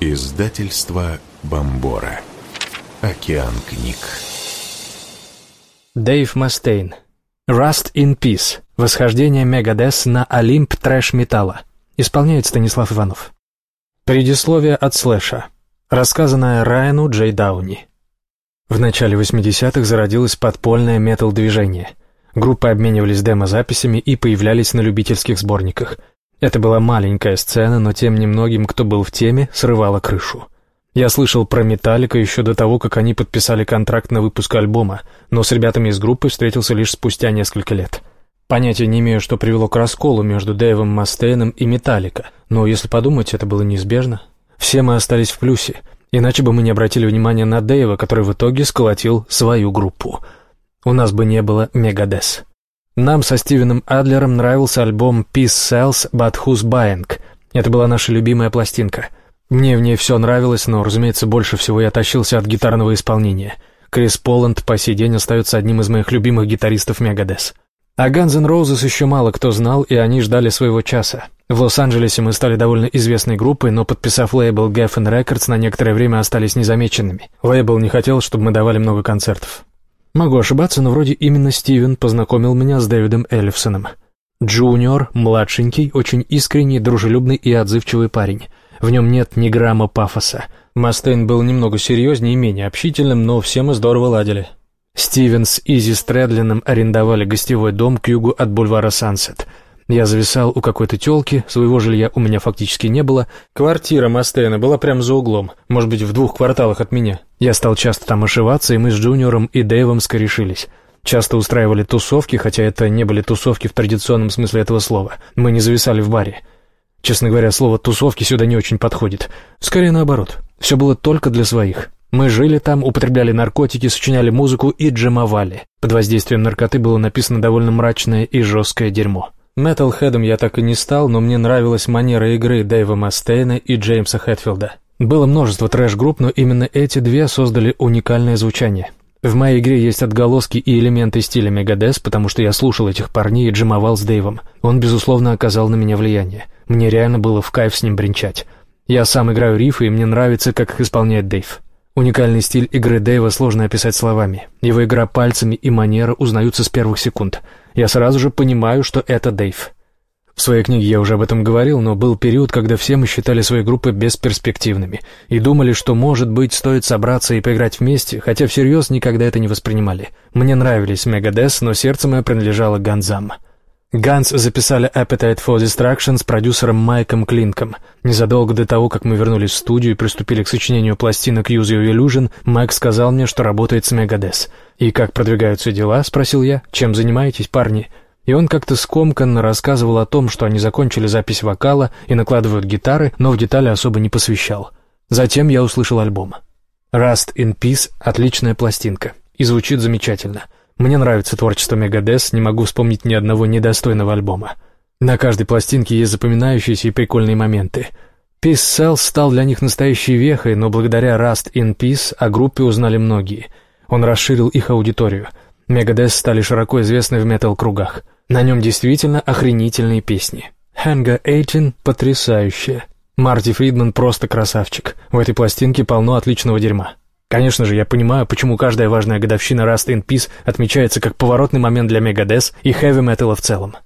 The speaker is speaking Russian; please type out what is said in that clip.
Издательство Бомбора. Океан книг. Дэйв Мастейн. Rust in Peace. Восхождение Мегадес на Олимп трэш-металла. Исполняет Станислав Иванов. Предисловие от Слэша. Рассказанное Райану Джей Дауни. В начале 80-х зародилось подпольное метал-движение. Группы обменивались демо-записями и появлялись на любительских сборниках – это была маленькая сцена, но тем немногим, кто был в теме, срывала крышу. Я слышал про Металлика еще до того, как они подписали контракт на выпуск альбома, но с ребятами из группы встретился лишь спустя несколько лет. Понятия не имею, что привело к расколу между Дэйвом Мастейном и Металлика, но если подумать, это было неизбежно. Все мы остались в плюсе, иначе бы мы не обратили внимания на Дэйва, который в итоге сколотил свою группу. У нас бы не было Мегадес. Нам со Стивеном Адлером нравился альбом «Peace Sells, but Who's Buying». Это была наша любимая пластинка. Мне в ней все нравилось, но, разумеется, больше всего я тащился от гитарного исполнения. Крис Поланд по сей день остается одним из моих любимых гитаристов Мегадес. А Guns N' Roses еще мало кто знал, и они ждали своего часа. В Лос-Анджелесе мы стали довольно известной группой, но, подписав лейбл Geffen Records, на некоторое время остались незамеченными. Лейбл не хотел, чтобы мы давали много концертов. Могу ошибаться, но вроде именно Стивен познакомил меня с Дэвидом Эллифсоном. Джуниор, младшенький, очень искренний, дружелюбный и отзывчивый парень. В нем нет ни грамма пафоса. Мастейн был немного серьезнее и менее общительным, но все мы здорово ладили. Стивен с Изи Стрэдлином арендовали гостевой дом к югу от бульвара Сансет — я зависал у какой-то тёлки, своего жилья у меня фактически не было. Квартира Мастейна была прямо за углом, может быть, в двух кварталах от меня. Я стал часто там ошиваться, и мы с Джуниором и Дэйвом скорешились. Часто устраивали тусовки, хотя это не были тусовки в традиционном смысле этого слова. Мы не зависали в баре. Честно говоря, слово «тусовки» сюда не очень подходит. Скорее наоборот. Все было только для своих. Мы жили там, употребляли наркотики, сочиняли музыку и джемовали. Под воздействием наркоты было написано довольно мрачное и жесткое дерьмо. Металхедом я так и не стал, но мне нравилась манера игры Дэйва Мастейна и Джеймса Хэтфилда. Было множество трэш-групп, но именно эти две создали уникальное звучание. В моей игре есть отголоски и элементы стиля Мегадес, потому что я слушал этих парней и джимовал с Дэйвом. Он, безусловно, оказал на меня влияние. Мне реально было в кайф с ним бренчать. Я сам играю рифы, и мне нравится, как их исполняет Дэйв. Уникальный стиль игры Дэйва сложно описать словами. Его игра пальцами и манера узнаются с первых секунд. Я сразу же понимаю, что это Дэйв. В своей книге я уже об этом говорил, но был период, когда все мы считали свои группы бесперспективными и думали, что, может быть, стоит собраться и поиграть вместе, хотя всерьез никогда это не воспринимали. Мне нравились Мегадес, но сердце мое принадлежало Ганзам. Ганс записали Appetite for Destruction с продюсером Майком Клинком. Незадолго до того, как мы вернулись в студию и приступили к сочинению пластинок Use Your Illusion, Майк сказал мне, что работает с Мегадес. «И как продвигаются дела?» — спросил я. «Чем занимаетесь, парни?» И он как-то скомканно рассказывал о том, что они закончили запись вокала и накладывают гитары, но в детали особо не посвящал. Затем я услышал альбом. «Rust in Peace» — отличная пластинка. И звучит замечательно — мне нравится творчество Мегадес, не могу вспомнить ни одного недостойного альбома. На каждой пластинке есть запоминающиеся и прикольные моменты. Peace Cells стал для них настоящей вехой, но благодаря Rust in Peace о группе узнали многие. Он расширил их аудиторию. Мегадес стали широко известны в метал-кругах. На нем действительно охренительные песни. Хэнга Эйтин потрясающая. Марти Фридман просто красавчик. В этой пластинке полно отличного дерьма. Конечно же, я понимаю, почему каждая важная годовщина Rust in Peace отмечается как поворотный момент для Megadeth и хэви-металла в целом.